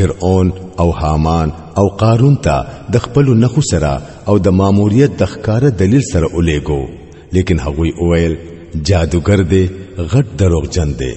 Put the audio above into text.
فرعون او حامان او قارون ته د خپل نخو سره او د ماموریت د ښکار دلیل سره الیګو لیکن هغوی اویل جادوګر دی غټ دروغجن دی